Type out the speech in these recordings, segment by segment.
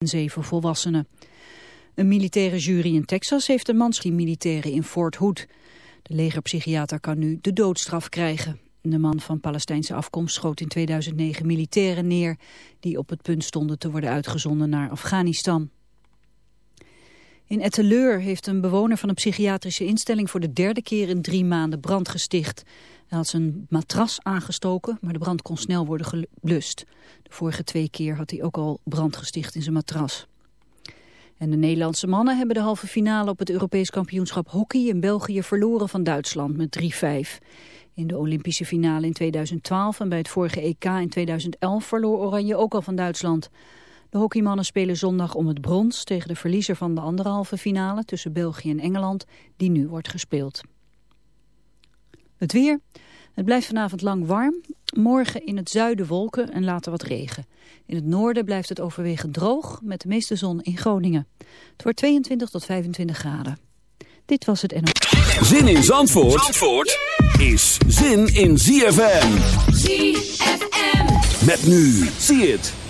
en zeven volwassenen. Een militaire jury in Texas heeft een manschie militairen in Fort Hood. De legerpsychiater kan nu de doodstraf krijgen. De man van Palestijnse afkomst schoot in 2009 militairen neer... die op het punt stonden te worden uitgezonden naar Afghanistan. In Etteleur heeft een bewoner van een psychiatrische instelling... voor de derde keer in drie maanden brand gesticht. Hij had zijn matras aangestoken, maar de brand kon snel worden geblust. De vorige twee keer had hij ook al brand gesticht in zijn matras. En de Nederlandse mannen hebben de halve finale op het Europees kampioenschap hockey in België verloren van Duitsland met 3-5. In de Olympische finale in 2012 en bij het vorige EK in 2011 verloor Oranje ook al van Duitsland. De hockeymannen spelen zondag om het brons tegen de verliezer van de andere halve finale tussen België en Engeland, die nu wordt gespeeld. Het weer. Het blijft vanavond lang warm. Morgen in het zuiden wolken en later wat regen. In het noorden blijft het overwegend droog met de meeste zon in Groningen. Het wordt 22 tot 25 graden. Dit was het NO. Zin in Zandvoort, Zandvoort is zin in ZFM. ZFM. Met nu. Zie het.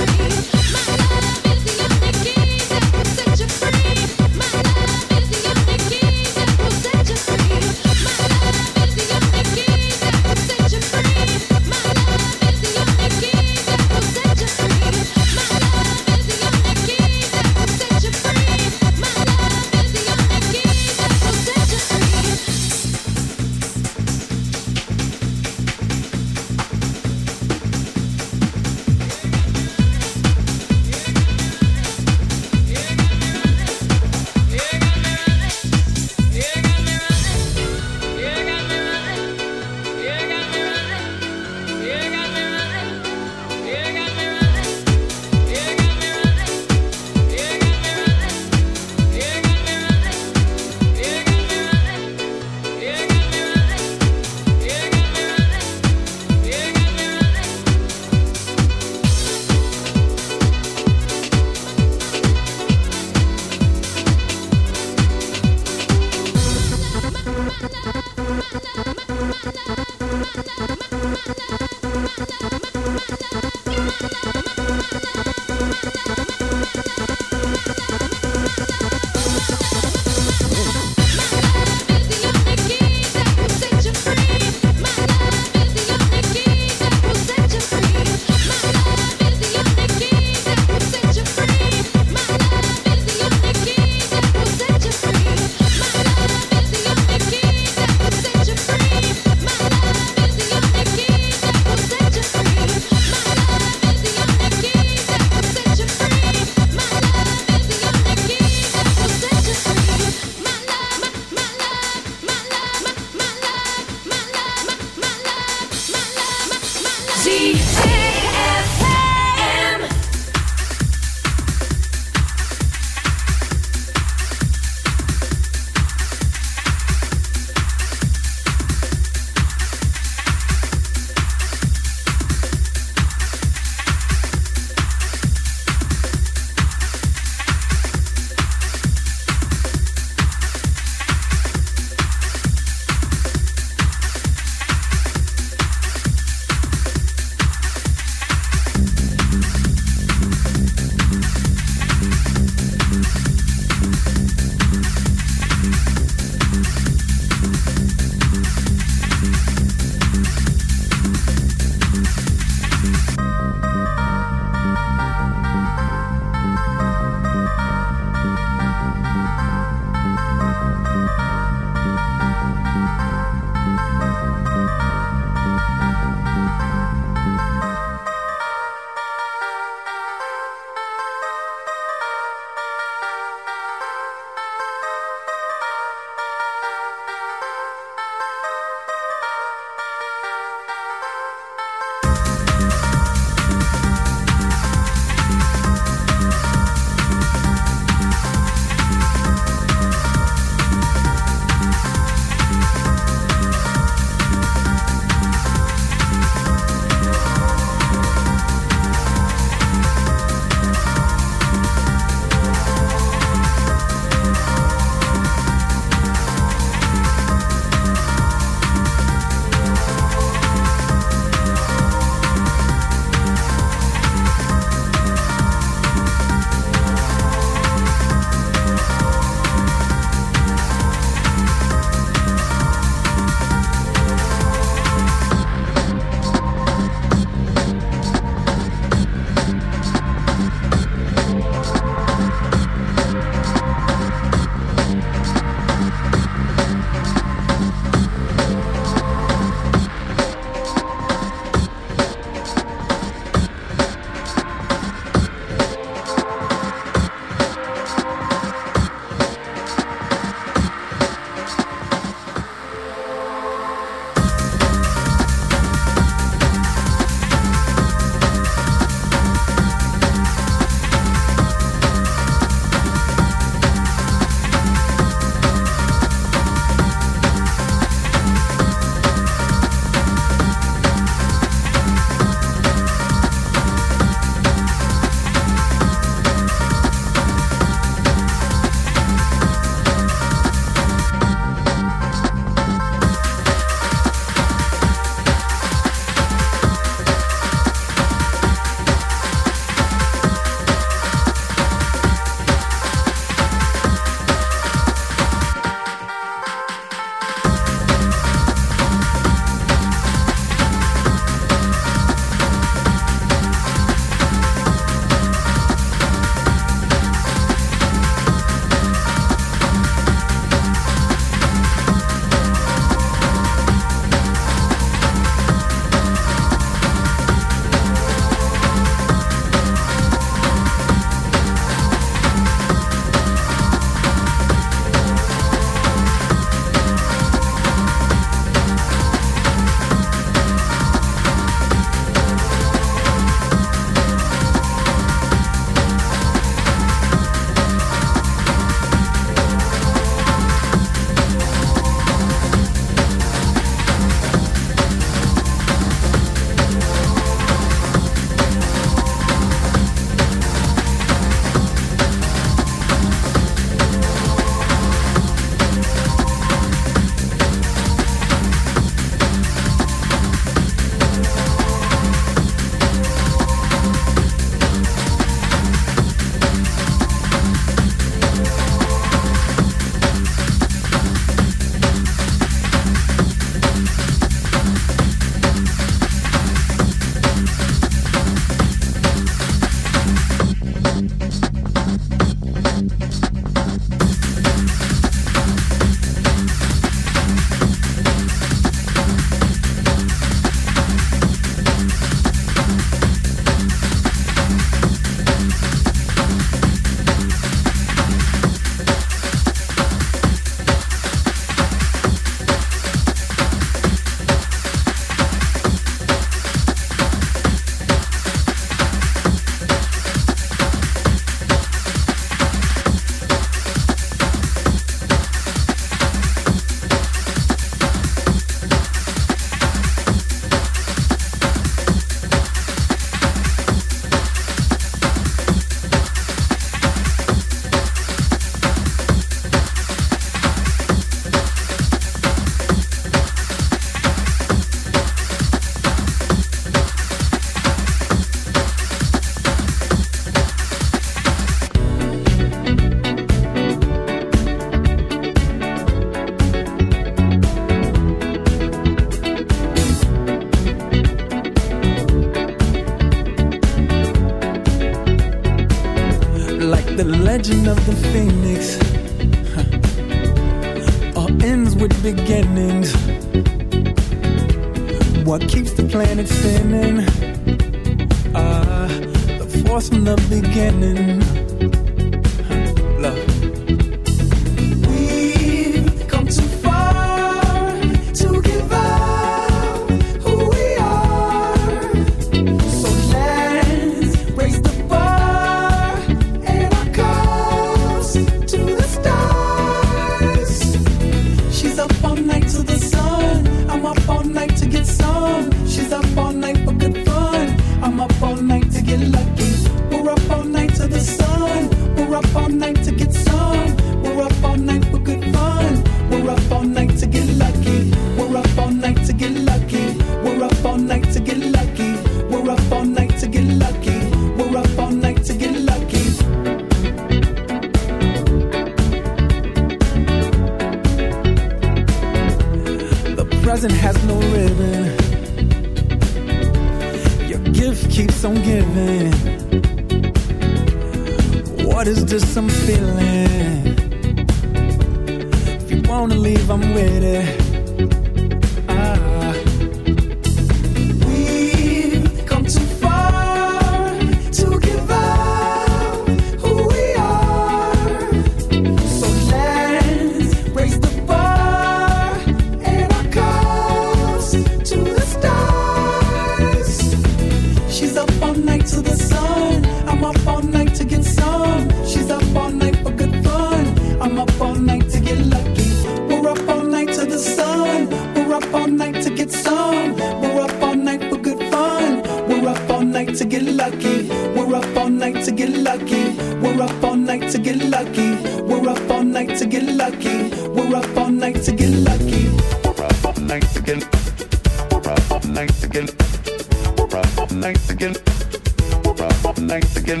Nice again.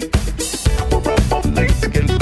Nice again.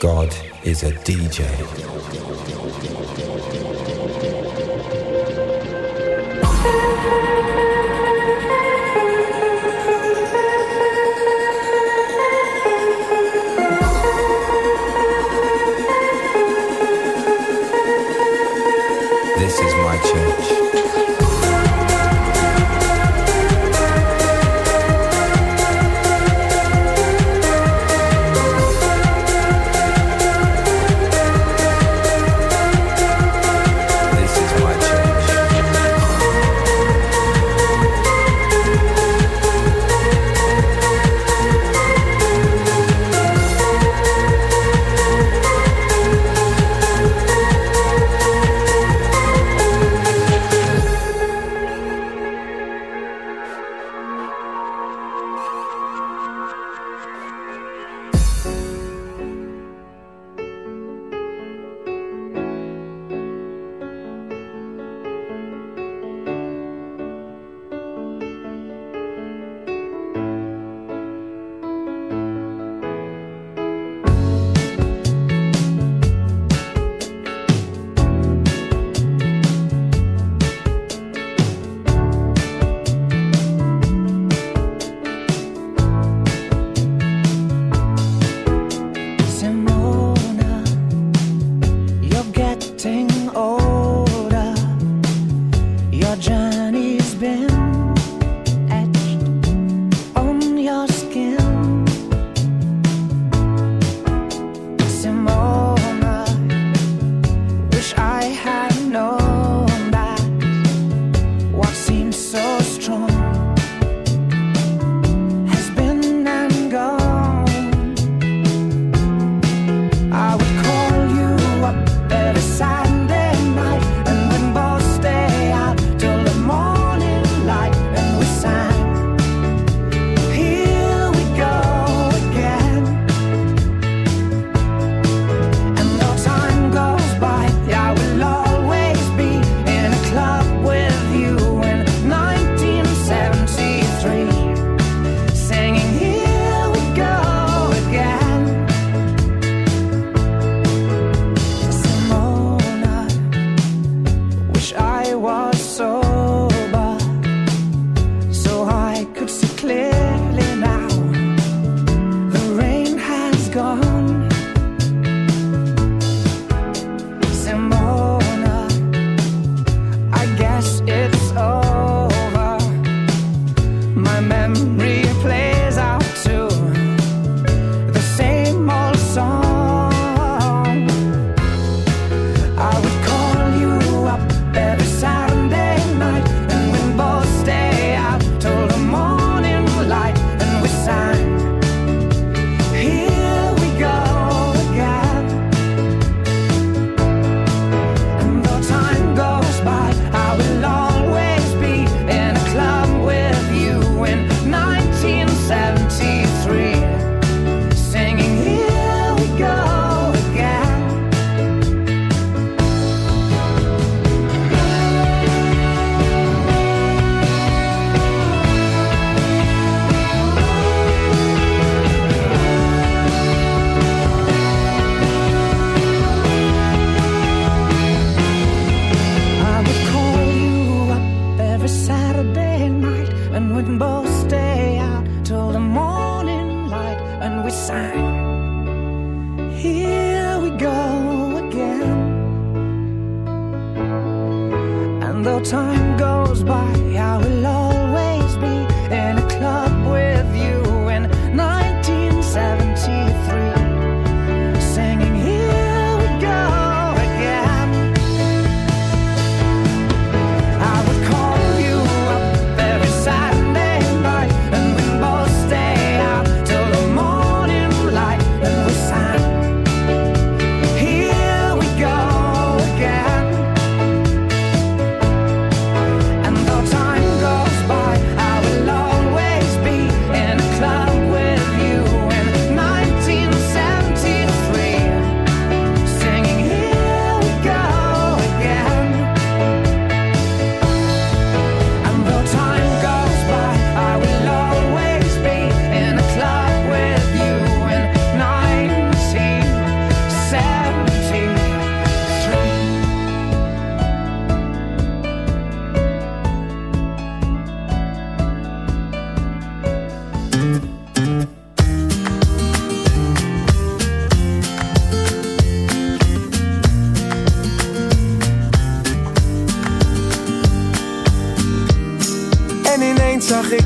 God is a DJ.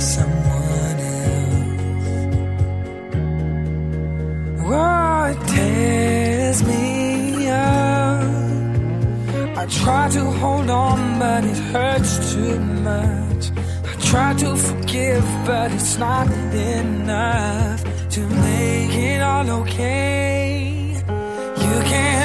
someone else. Oh, it tears me up. I try to hold on, but it hurts too much. I try to forgive, but it's not enough to make it all okay. You can't.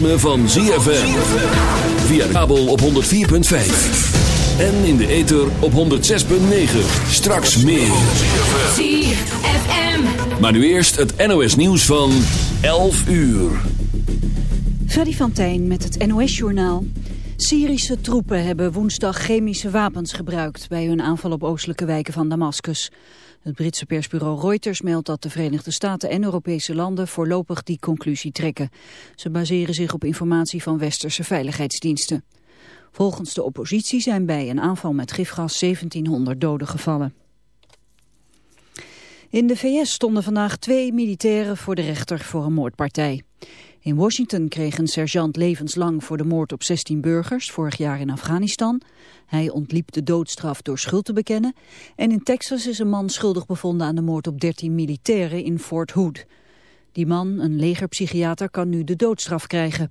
Ritme van ZFM. Via de kabel op 104.5. En in de ether op 106.9. Straks meer. ZFM. Maar nu eerst het NOS nieuws van 11 uur. Freddy van Tijn met het NOS-journaal. Syrische troepen hebben woensdag chemische wapens gebruikt... bij hun aanval op oostelijke wijken van Damascus. Het Britse persbureau Reuters meldt dat de Verenigde Staten en Europese landen voorlopig die conclusie trekken. Ze baseren zich op informatie van westerse veiligheidsdiensten. Volgens de oppositie zijn bij een aanval met gifgas 1700 doden gevallen. In de VS stonden vandaag twee militairen voor de rechter voor een moordpartij. In Washington kreeg een sergeant levenslang voor de moord op 16 burgers vorig jaar in Afghanistan. Hij ontliep de doodstraf door schuld te bekennen. En in Texas is een man schuldig bevonden aan de moord op 13 militairen in Fort Hood. Die man, een legerpsychiater, kan nu de doodstraf krijgen.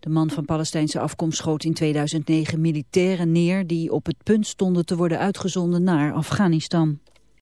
De man van Palestijnse afkomst schoot in 2009 militairen neer die op het punt stonden te worden uitgezonden naar Afghanistan.